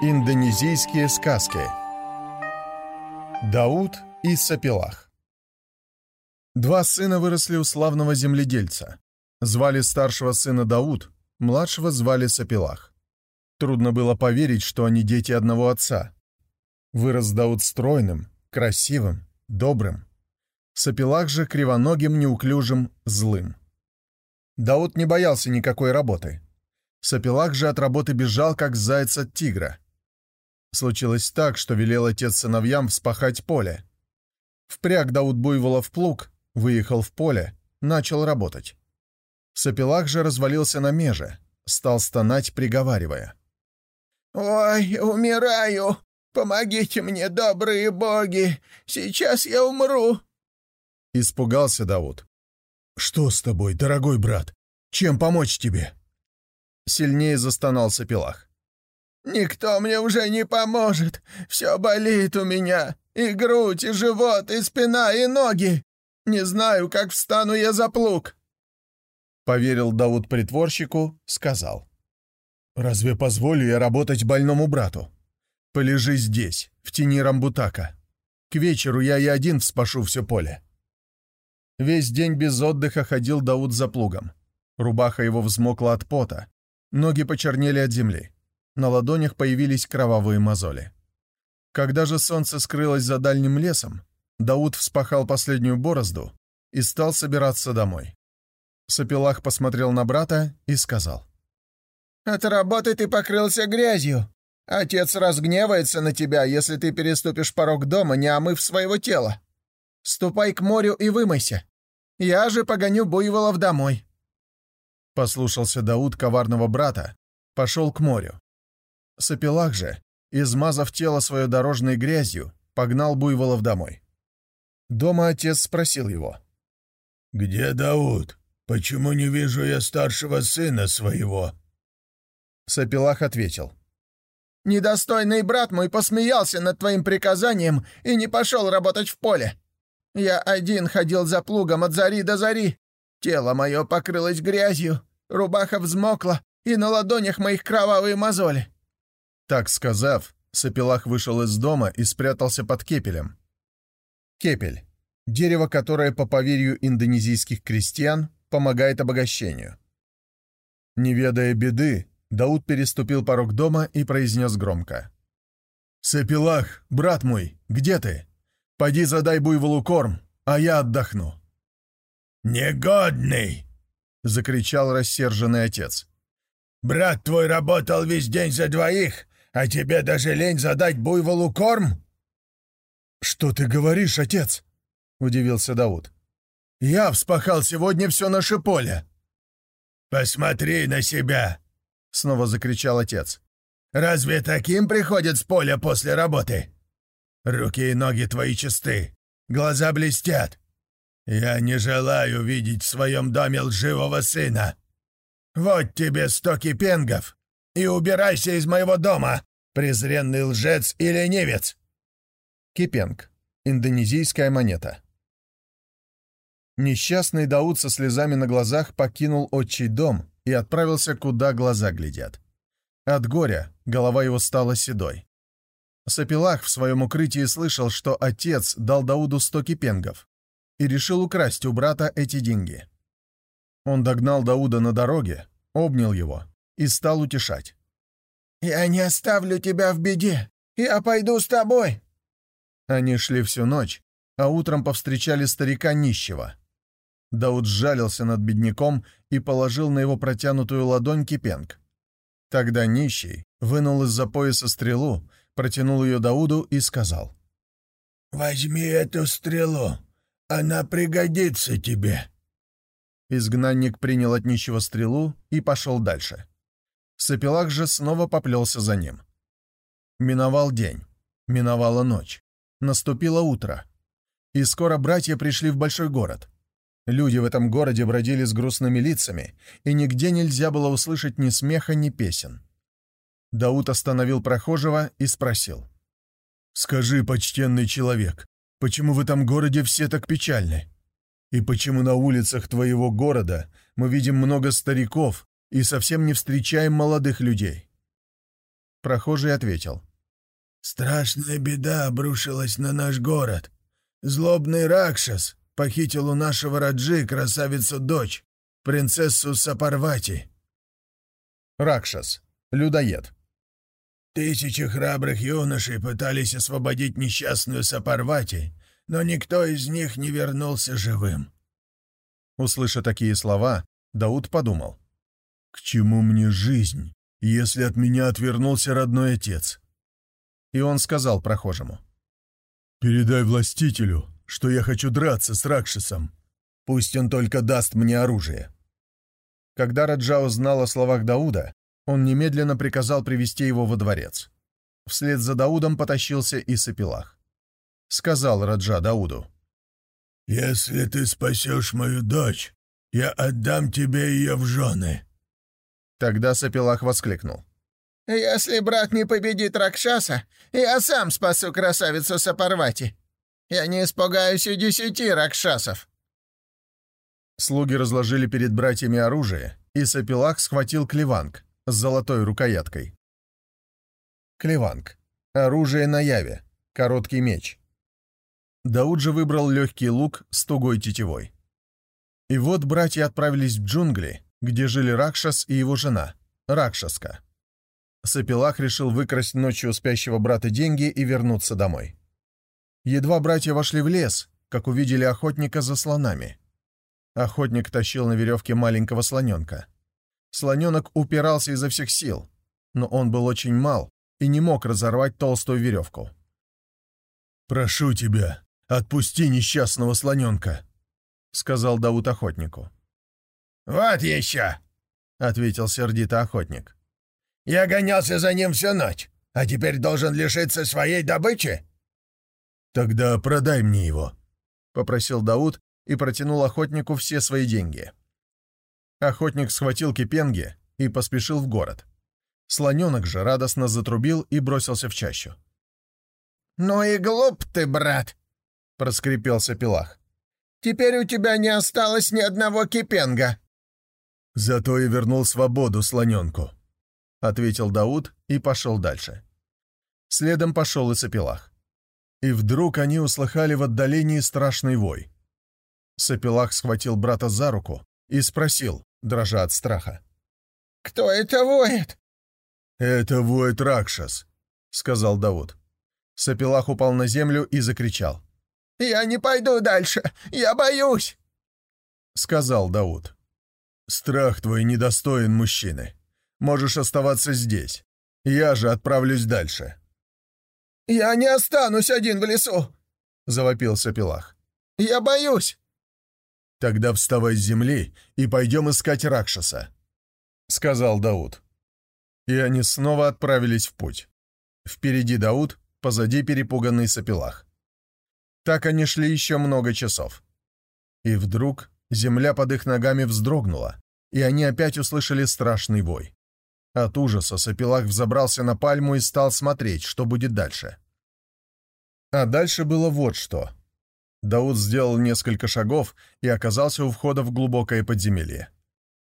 Индонезийские сказки Дауд и Сапилах Два сына выросли у славного земледельца. Звали старшего сына Дауд, младшего звали Сапилах. Трудно было поверить, что они дети одного отца. Вырос Дауд стройным, красивым, добрым. Сапилах же кривоногим, неуклюжим, злым. Дауд не боялся никакой работы. Сапилах же от работы бежал, как заяц от тигра — Случилось так, что велел отец сыновьям вспахать поле. Впряг Дауд буйвола в плуг, выехал в поле, начал работать. Сапелах же развалился на меже, стал стонать, приговаривая. «Ой, умираю! Помогите мне, добрые боги! Сейчас я умру!» Испугался Дауд. «Что с тобой, дорогой брат? Чем помочь тебе?» Сильнее застонал Сапелах. Никто мне уже не поможет. Все болит у меня. И грудь, и живот, и спина, и ноги. Не знаю, как встану я за плуг. Поверил Дауд притворщику, сказал. «Разве позволю я работать больному брату? Полежи здесь, в тени рамбутака. К вечеру я и один вспашу все поле». Весь день без отдыха ходил Дауд за плугом. Рубаха его взмокла от пота, ноги почернели от земли на ладонях появились кровавые мозоли. Когда же солнце скрылось за дальним лесом, Дауд вспахал последнюю борозду и стал собираться домой. Сапилах посмотрел на брата и сказал. «От работы ты покрылся грязью. Отец разгневается на тебя, если ты переступишь порог дома, не омыв своего тела. Ступай к морю и вымойся. Я же погоню буйволов домой». Послушался Дауд коварного брата, пошел к морю. Сапелах же, измазав тело свое дорожной грязью, погнал Буйволов домой. Дома отец спросил его. «Где Дауд? Почему не вижу я старшего сына своего?» Сапелах ответил. «Недостойный брат мой посмеялся над твоим приказанием и не пошел работать в поле. Я один ходил за плугом от зари до зари. Тело мое покрылось грязью, рубаха взмокла, и на ладонях моих кровавые мозоли. Так сказав, Сапилах вышел из дома и спрятался под кепелем. Кепель — дерево, которое, по поверью индонезийских крестьян, помогает обогащению. Не ведая беды, Дауд переступил порог дома и произнес громко. «Сапилах, брат мой, где ты? Пойди задай буйволу корм, а я отдохну». «Негодный!» — закричал рассерженный отец. «Брат твой работал весь день за двоих, а тебе даже лень задать буйволу корм?» «Что ты говоришь, отец?» — удивился Дауд. «Я вспахал сегодня все наше поле». «Посмотри на себя!» — снова закричал отец. «Разве таким приходят с поля после работы? Руки и ноги твои чисты, глаза блестят. Я не желаю видеть в своем доме лживого сына. Вот тебе сто кипенгов, и убирайся из моего дома, презренный лжец и ленивец!» Кипенг. Индонезийская монета. Несчастный Дауд со слезами на глазах покинул отчий дом и отправился, куда глаза глядят. От горя голова его стала седой. Сапилах в своем укрытии слышал, что отец дал Дауду сто кипенгов и решил украсть у брата эти деньги. Он догнал Дауда на дороге, обнял его и стал утешать. «Я не оставлю тебя в беде. Я пойду с тобой». Они шли всю ночь, а утром повстречали старика нищего. Дауд сжалился над бедняком и положил на его протянутую ладонь кипенг. Тогда нищий вынул из-за пояса стрелу, протянул ее Дауду и сказал. «Возьми эту стрелу, она пригодится тебе». Изгнанник принял от нищего стрелу и пошел дальше. Сапилах же снова поплелся за ним. Миновал день, миновала ночь, наступило утро. И скоро братья пришли в большой город. Люди в этом городе бродили с грустными лицами, и нигде нельзя было услышать ни смеха, ни песен. Дауд остановил прохожего и спросил. «Скажи, почтенный человек, почему в этом городе все так печальны? И почему на улицах твоего города мы видим много стариков и совсем не встречаем молодых людей?» Прохожий ответил. «Страшная беда обрушилась на наш город. Злобный Ракшас похитил у нашего Раджи красавицу-дочь, принцессу Сапарвати». Ракшас. Людоед. Тысячи храбрых юношей пытались освободить несчастную Сапарвати, но никто из них не вернулся живым. Услыша такие слова, Дауд подумал. «К чему мне жизнь, если от меня отвернулся родной отец?» И он сказал прохожему. «Передай властителю, что я хочу драться с Ракшисом. Пусть он только даст мне оружие». Когда Раджа узнал о словах Дауда, он немедленно приказал привести его во дворец. Вслед за Даудом потащился и Сапилах. Сказал Раджа Дауду. «Если ты спасешь мою дочь, я отдам тебе ее в жены». Тогда Сапилах воскликнул. «Если брат не победит Ракшаса, я сам спасу красавицу Сапарвати. Я не испугаюсь и десяти Ракшасов». Слуги разложили перед братьями оружие, и Сапилах схватил клеванг с золотой рукояткой. Клеванг. Оружие на яве. Короткий меч. Дауд же выбрал легкий лук с тугой тетивой. И вот братья отправились в джунгли, где жили Ракшас и его жена, Ракшаска. Сапилах решил выкрасть ночью спящего брата деньги и вернуться домой. Едва братья вошли в лес, как увидели охотника за слонами. Охотник тащил на веревке маленького слоненка. Слоненок упирался изо всех сил, но он был очень мал и не мог разорвать толстую веревку. «Прошу тебя, отпусти несчастного слоненка», — сказал Дауд охотнику. «Вот еще!» — ответил сердито охотник. «Я гонялся за ним всю ночь, а теперь должен лишиться своей добычи?» «Тогда продай мне его», — попросил Дауд и протянул охотнику все свои деньги. Охотник схватил кипенги и поспешил в город. Слоненок же радостно затрубил и бросился в чащу. «Ну и глуп ты, брат!» — проскрипелся Пилах. «Теперь у тебя не осталось ни одного кипенга!» «Зато и вернул свободу слоненку», — ответил Дауд и пошел дальше. Следом пошел и Сапилах. И вдруг они услыхали в отдалении страшный вой. Сапилах схватил брата за руку и спросил, дрожа от страха. «Кто это воет?» «Это воет Ракшас», — сказал Дауд. Сапилах упал на землю и закричал. «Я не пойду дальше! Я боюсь!» Сказал Дауд. «Страх твой недостоин мужчины. Можешь оставаться здесь. Я же отправлюсь дальше». «Я не останусь один в лесу!» — завопил Сапилах. «Я боюсь!» «Тогда вставай с земли и пойдем искать Ракшаса», — сказал Дауд. И они снова отправились в путь. Впереди Дауд, позади перепуганный Сапилах. Так они шли еще много часов. И вдруг земля под их ногами вздрогнула, и они опять услышали страшный вой. От ужаса Сапилах взобрался на пальму и стал смотреть, что будет дальше. А дальше было вот что — Дауд сделал несколько шагов и оказался у входа в глубокое подземелье.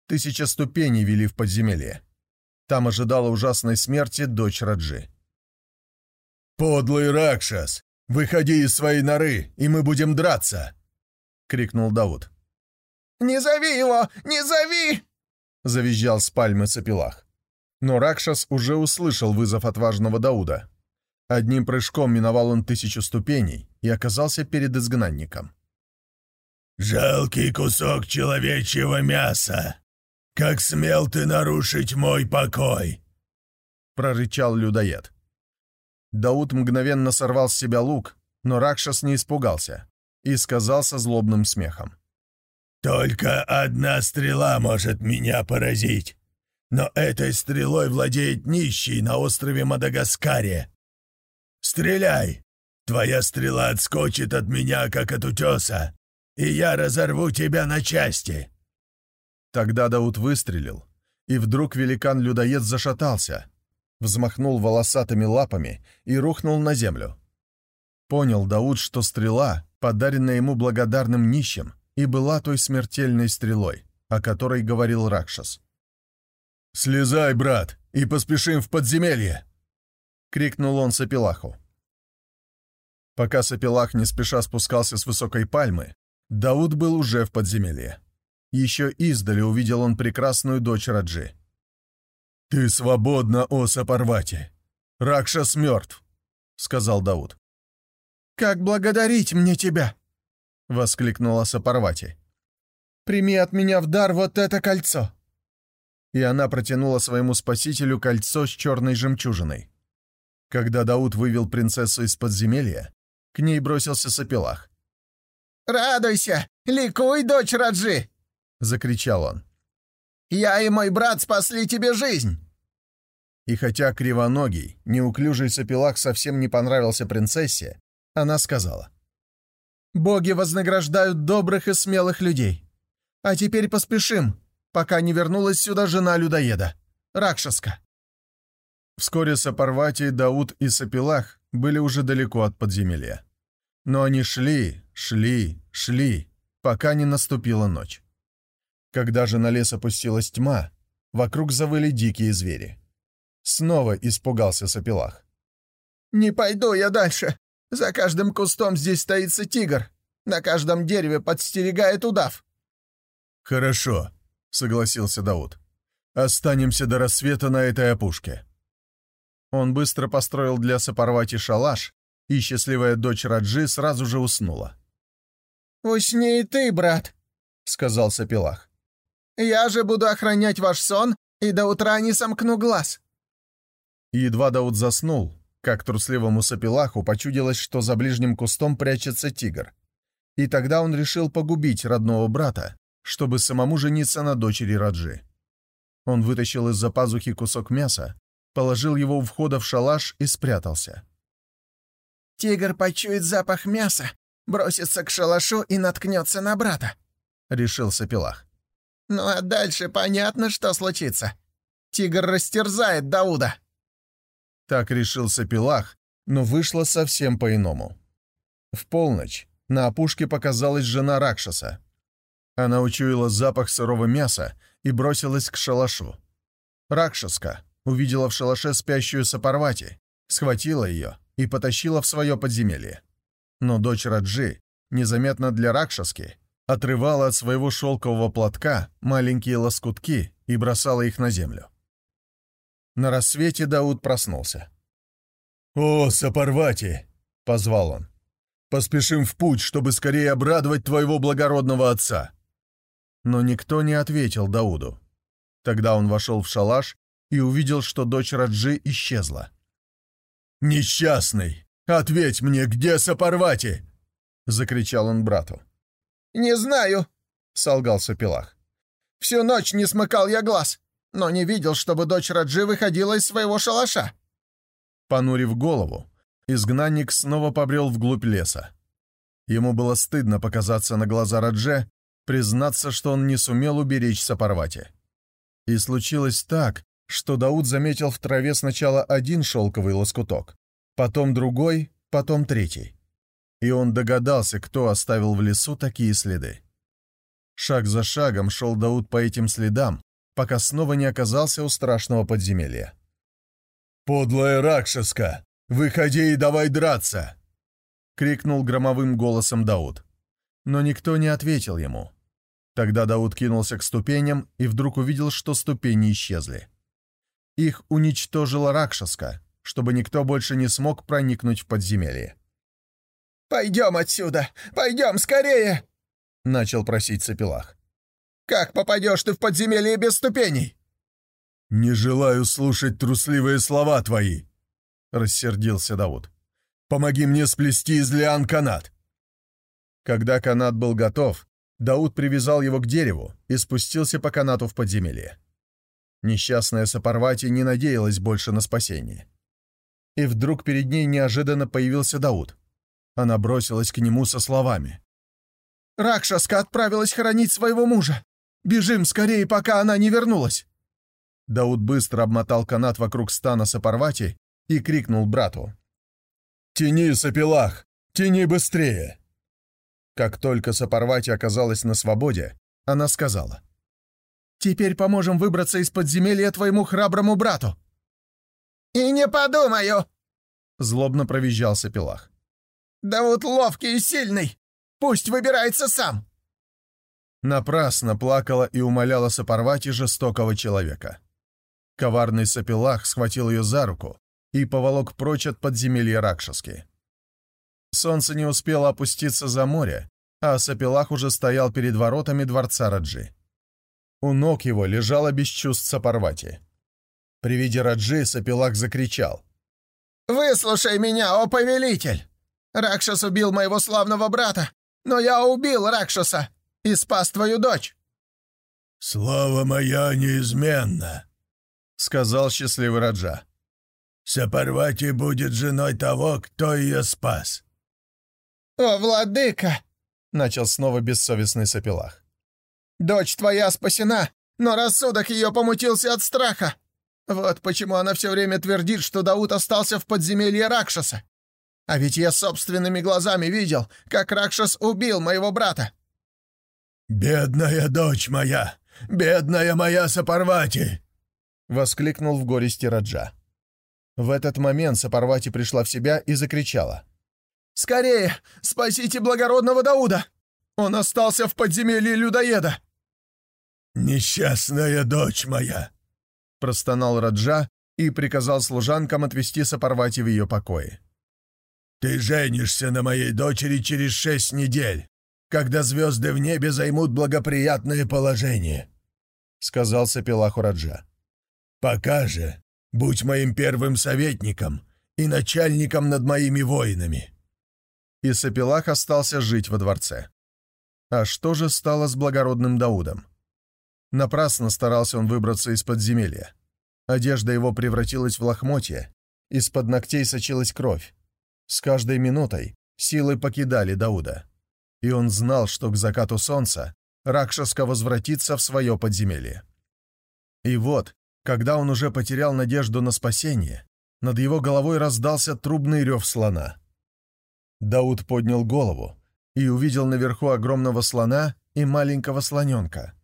Тысяча ступеней вели в подземелье. Там ожидала ужасной смерти дочь Раджи. «Подлый Ракшас! Выходи из своей норы, и мы будем драться!» — крикнул Дауд. «Не зови его! Не зови!» — завизжал с пальмы Сапилах. Но Ракшас уже услышал вызов отважного Дауда. Одним прыжком миновал он тысячу ступеней и оказался перед изгнанником. «Жалкий кусок человечьего мяса! Как смел ты нарушить мой покой!» — прорычал людоед. Дауд мгновенно сорвал с себя лук, но Ракшас не испугался и сказал со злобным смехом. «Только одна стрела может меня поразить, но этой стрелой владеет нищий на острове Мадагаскаре. Стреляй! Твоя стрела отскочит от меня, как от утеса, и я разорву тебя на части!» Тогда Дауд выстрелил, и вдруг великан-людоед зашатался, взмахнул волосатыми лапами и рухнул на землю. Понял Дауд, что стрела, подаренная ему благодарным нищим, и была той смертельной стрелой, о которой говорил Ракшас. «Слезай, брат, и поспешим в подземелье!» — крикнул он Сапилаху. Пока Сапилах не спеша спускался с высокой пальмы, Дауд был уже в подземелье. Еще издали увидел он прекрасную дочь Раджи. «Ты свободна, о Сапарвати! Ракшас мертв!» — сказал Дауд. «Как благодарить мне тебя?» — воскликнула Сапарвати. «Прими от меня в дар вот это кольцо!» И она протянула своему спасителю кольцо с черной жемчужиной. Когда Дауд вывел принцессу из подземелья, к ней бросился Сапилах. «Радуйся! Ликуй, дочь Раджи!» — закричал он. «Я и мой брат спасли тебе жизнь!» И хотя кривоногий, неуклюжий Сапилах совсем не понравился принцессе, она сказала. «Боги вознаграждают добрых и смелых людей. А теперь поспешим, пока не вернулась сюда жена людоеда, Ракшаска». Вскоре Сапарвати, Дауд и Сапилах были уже далеко от подземелья. Но они шли, шли, шли, пока не наступила ночь. Когда же на лес опустилась тьма, вокруг завыли дикие звери. Снова испугался Сапилах. «Не пойду я дальше. За каждым кустом здесь стоится тигр. На каждом дереве подстерегает удав». «Хорошо», — согласился Дауд. «Останемся до рассвета на этой опушке». Он быстро построил для Сапарвати шалаш, и счастливая дочь Раджи сразу же уснула. «Усни и ты, брат», — сказал Сапилах. Я же буду охранять ваш сон и до утра не сомкну глаз». едва Дауд заснул, как трусливому Сапилаху почудилось, что за ближним кустом прячется тигр. И тогда он решил погубить родного брата, чтобы самому жениться на дочери Раджи. Он вытащил из-за пазухи кусок мяса, положил его у входа в шалаш и спрятался. «Тигр почует запах мяса, бросится к шалашу и наткнется на брата», — решил Сапилах. Ну а дальше понятно, что случится. Тигр растерзает Дауда. Так решился Пилах, но вышло совсем по-иному. В полночь на опушке показалась жена Ракшаса. Она учуяла запах сырого мяса и бросилась к шалашу. Ракшаска увидела в шалаше спящую Сапарвати, схватила ее и потащила в свое подземелье. Но дочь Раджи, незаметно для Ракшаски, отрывала от своего шелкового платка маленькие лоскутки и бросала их на землю. На рассвете Дауд проснулся. «О, Сапарвати!» — позвал он. «Поспешим в путь, чтобы скорее обрадовать твоего благородного отца!» Но никто не ответил Дауду. Тогда он вошел в шалаш и увидел, что дочь Раджи исчезла. «Несчастный! Ответь мне, где Сапарвати?» — закричал он брату. «Не знаю», — солгался Пилах. «Всю ночь не смыкал я глаз, но не видел, чтобы дочь Раджи выходила из своего шалаша». Понурив голову, изгнанник снова побрел вглубь леса. Ему было стыдно показаться на глаза Радже, признаться, что он не сумел уберечь Сапарвати. И случилось так, что Дауд заметил в траве сначала один шелковый лоскуток, потом другой, потом третий и он догадался, кто оставил в лесу такие следы. Шаг за шагом шел Дауд по этим следам, пока снова не оказался у страшного подземелья. «Подлая Ракшаска! Выходи и давай драться!» — крикнул громовым голосом Дауд. Но никто не ответил ему. Тогда Дауд кинулся к ступеням и вдруг увидел, что ступени исчезли. Их уничтожила Ракшаска, чтобы никто больше не смог проникнуть в подземелье. «Пойдем отсюда! Пойдем скорее!» — начал просить Сапилах. «Как попадешь ты в подземелье без ступеней?» «Не желаю слушать трусливые слова твои!» — рассердился Давуд. «Помоги мне сплести из лиан канат!» Когда канат был готов, Дауд привязал его к дереву и спустился по канату в подземелье. Несчастная Сапарвати не надеялась больше на спасение. И вдруг перед ней неожиданно появился Дауд. Она бросилась к нему со словами. «Ракшаска отправилась хоронить своего мужа! Бежим скорее, пока она не вернулась!» Дауд быстро обмотал канат вокруг стана Сапарвати и крикнул брату. «Тяни, Сапилах! Тяни быстрее!» Как только Сапарвати оказалась на свободе, она сказала. «Теперь поможем выбраться из подземелья твоему храброму брату!» «И не подумаю!» — злобно провизжал Сапелах. «Да вот ловкий и сильный! Пусть выбирается сам!» Напрасно плакала и умоляла Сапарвати жестокого человека. Коварный Сапелах схватил ее за руку и поволок прочь от подземелья Ракшаски. Солнце не успело опуститься за море, а Сапелах уже стоял перед воротами дворца Раджи. У ног его лежала без чувств Сапарвати. При виде Раджи Сапелах закричал. «Выслушай меня, о повелитель! Ракшас убил моего славного брата, но я убил Ракшаса и спас твою дочь!» «Слава моя неизменна!» — сказал счастливый Раджа. «Сапарвати будет женой того, кто ее спас. «О, владыка!» — начал снова бессовестный Сапелах. «Дочь твоя спасена, но рассудок ее помутился от страха. Вот почему она все время твердит, что Дауд остался в подземелье Ракшаса. А ведь я собственными глазами видел, как Ракшас убил моего брата». «Бедная дочь моя! Бедная моя Сапарвати!» — воскликнул в горести Раджа. В этот момент Сапарвати пришла в себя и закричала. Скорее, спасите благородного Дауда! Он остался в подземелье людоеда!» «Несчастная дочь моя!» — простонал Раджа и приказал служанкам отвезти Сапарвати в ее покое. «Ты женишься на моей дочери через шесть недель, когда звезды в небе займут благоприятное положение», — сказал Сапилаху Раджа. «Пока же будь моим первым советником и начальником над моими воинами и Сапилах остался жить во дворце. А что же стало с благородным Даудом? Напрасно старался он выбраться из подземелья. Одежда его превратилась в лохмотье, из-под ногтей сочилась кровь. С каждой минутой силы покидали Дауда. И он знал, что к закату солнца Ракшаска возвратится в свое подземелье. И вот, когда он уже потерял надежду на спасение, над его головой раздался трубный рев слона. Дауд поднял голову и увидел наверху огромного слона и маленького слоненка.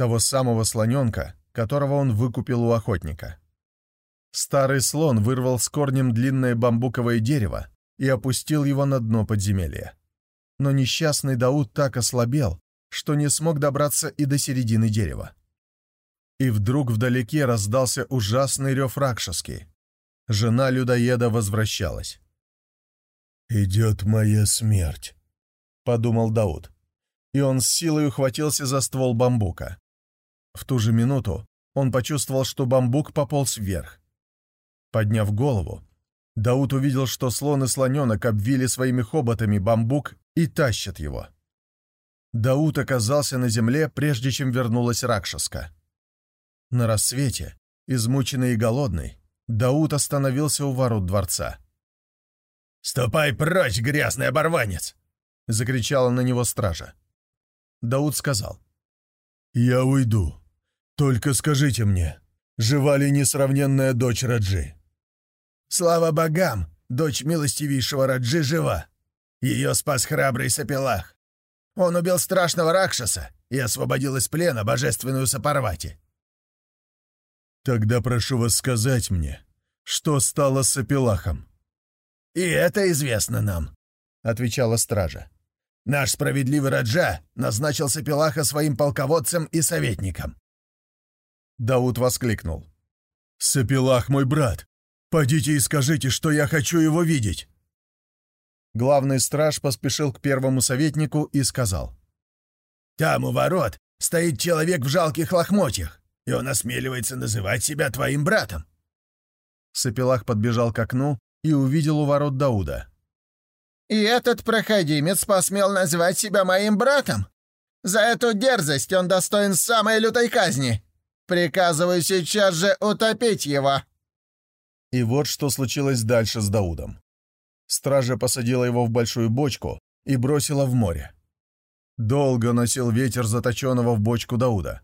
Того самого слоненка, которого он выкупил у охотника. Старый слон вырвал с корнем длинное бамбуковое дерево и опустил его на дно подземелья. Но несчастный Дауд так ослабел, что не смог добраться и до середины дерева. И вдруг вдалеке раздался ужасный рев Ракшаски. Жена людоеда возвращалась. «Идет моя смерть», — подумал Дауд. И он с силой ухватился за ствол бамбука. В ту же минуту он почувствовал, что бамбук пополз вверх. Подняв голову, Дауд увидел, что слон и слоненок обвили своими хоботами бамбук и тащат его. Дауд оказался на земле, прежде чем вернулась Ракшаска. На рассвете, измученный и голодный, Дауд остановился у ворот дворца. «Ступай прочь, грязный оборванец!» — закричала на него стража. Дауд сказал. «Я уйду. Только скажите мне, жива ли несравненная дочь Раджи?» «Слава богам! Дочь милостивейшего Раджи жива. Ее спас храбрый Сапилах. Он убил страшного Ракшаса и освободил из плена божественную Сапарвати». «Тогда прошу вас сказать мне, что стало с Сапилахом?» «И это известно нам», — отвечала стража. «Наш справедливый Раджа назначил Сапилаха своим полководцем и советником». Дауд воскликнул. «Сапилах мой брат! Пойдите и скажите, что я хочу его видеть!» Главный страж поспешил к первому советнику и сказал. «Там у ворот стоит человек в жалких лохмотьях, и он осмеливается называть себя твоим братом». Сапилах подбежал к окну и увидел у ворот Дауда. «И этот проходимец посмел назвать себя моим братом? За эту дерзость он достоин самой лютой казни. Приказываю сейчас же утопить его». И вот что случилось дальше с Даудом. Стража посадила его в большую бочку и бросила в море. Долго носил ветер заточенного в бочку Дауда.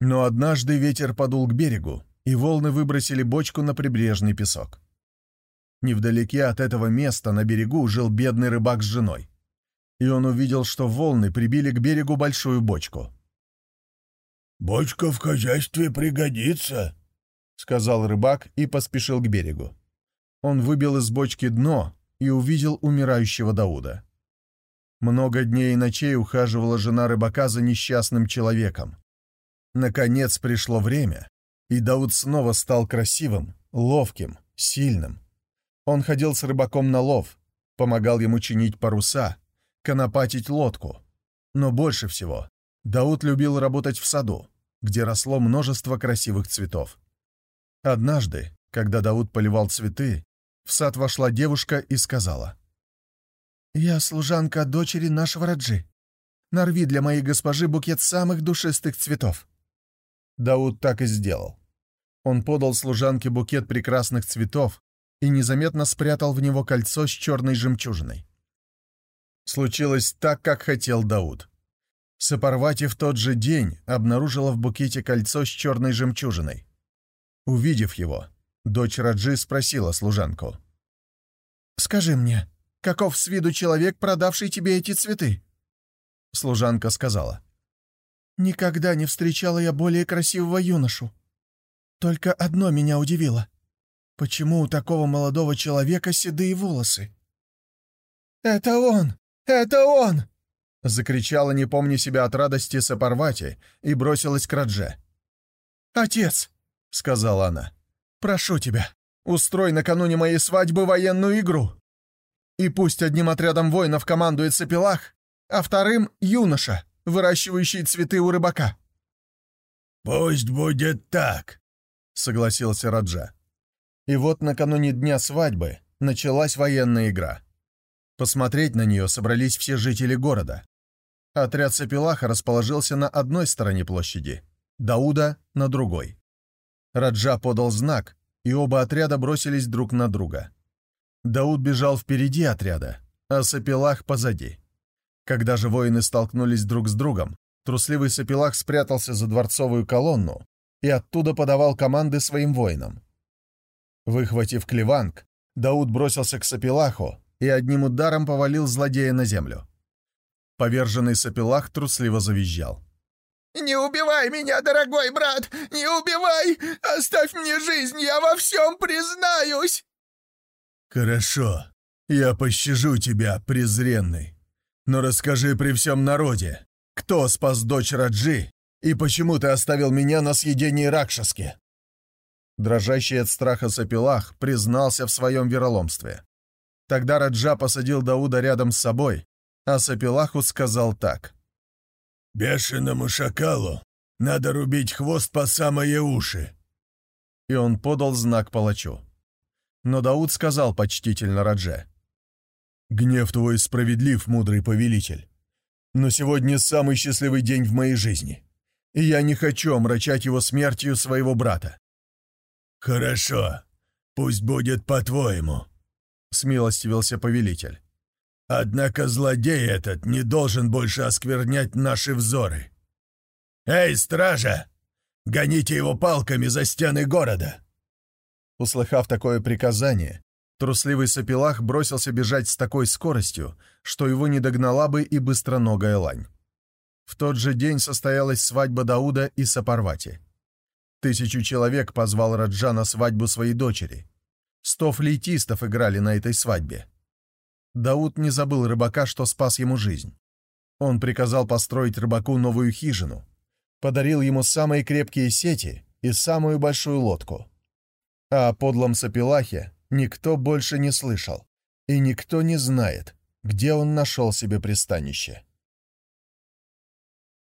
Но однажды ветер подул к берегу, и волны выбросили бочку на прибрежный песок. Невдалеке от этого места на берегу жил бедный рыбак с женой. И он увидел, что волны прибили к берегу большую бочку. «Бочка в хозяйстве пригодится», — сказал рыбак и поспешил к берегу. Он выбил из бочки дно и увидел умирающего Дауда. Много дней и ночей ухаживала жена рыбака за несчастным человеком. Наконец пришло время, и Дауд снова стал красивым, ловким, сильным. Он ходил с рыбаком на лов, помогал ему чинить паруса, конопатить лодку. Но больше всего Дауд любил работать в саду, где росло множество красивых цветов. Однажды, когда Дауд поливал цветы, в сад вошла девушка и сказала. «Я служанка дочери нашего Раджи. Нарви для моей госпожи букет самых душистых цветов». Дауд так и сделал. Он подал служанке букет прекрасных цветов и незаметно спрятал в него кольцо с черной жемчужиной. Случилось так, как хотел Дауд. Сапарвати в тот же день обнаружила в букете кольцо с черной жемчужиной. Увидев его, дочь Раджи спросила служанку. «Скажи мне, каков с виду человек, продавший тебе эти цветы?» Служанка сказала. «Никогда не встречала я более красивого юношу. Только одно меня удивило. Почему у такого молодого человека седые волосы?» «Это он! Это он!» Закричала, не помня себя от радости Сапарвати, и бросилась к Радже. «Отец!» — сказала она. «Прошу тебя, устрой накануне моей свадьбы военную игру. И пусть одним отрядом воинов командует Сапилах, а вторым — юноша, выращивающий цветы у рыбака». «Пусть будет так», — согласился Раджа. И вот накануне дня свадьбы началась военная игра. Посмотреть на нее собрались все жители города. Отряд Сапилаха расположился на одной стороне площади, Дауда — на другой. Раджа подал знак, и оба отряда бросились друг на друга. Дауд бежал впереди отряда, а Сапилах — позади. Когда же воины столкнулись друг с другом, трусливый Сапилах спрятался за дворцовую колонну и оттуда подавал команды своим воинам. Выхватив клеванг, Дауд бросился к Сапилаху и одним ударом повалил злодея на землю. Поверженный Сапилах трусливо завизжал. «Не убивай меня, дорогой брат! Не убивай! Оставь мне жизнь, я во всем признаюсь!» «Хорошо, я пощажу тебя, презренный. Но расскажи при всем народе, кто спас дочь Раджи и почему ты оставил меня на съедении Ракшаске?» Дрожащий от страха Сапилах признался в своем вероломстве. Тогда Раджа посадил Дауда рядом с собой а Сапилаху сказал так. «Бешеному шакалу надо рубить хвост по самые уши». И он подал знак палачу. Но Дауд сказал почтительно Радже. «Гнев твой справедлив, мудрый повелитель. Но сегодня самый счастливый день в моей жизни, и я не хочу омрачать его смертью своего брата». «Хорошо, пусть будет по-твоему», — смилостивился повелитель. Однако злодей этот не должен больше осквернять наши взоры. «Эй, стража! Гоните его палками за стены города!» Услыхав такое приказание, трусливый Сапилах бросился бежать с такой скоростью, что его не догнала бы и быстроногая лань. В тот же день состоялась свадьба Дауда и Сапарвати. Тысячу человек позвал Раджа на свадьбу своей дочери. Сто флейтистов играли на этой свадьбе. Дауд не забыл рыбака, что спас ему жизнь. Он приказал построить рыбаку новую хижину, подарил ему самые крепкие сети и самую большую лодку. А о подлом Сапилахе никто больше не слышал, и никто не знает, где он нашел себе пристанище.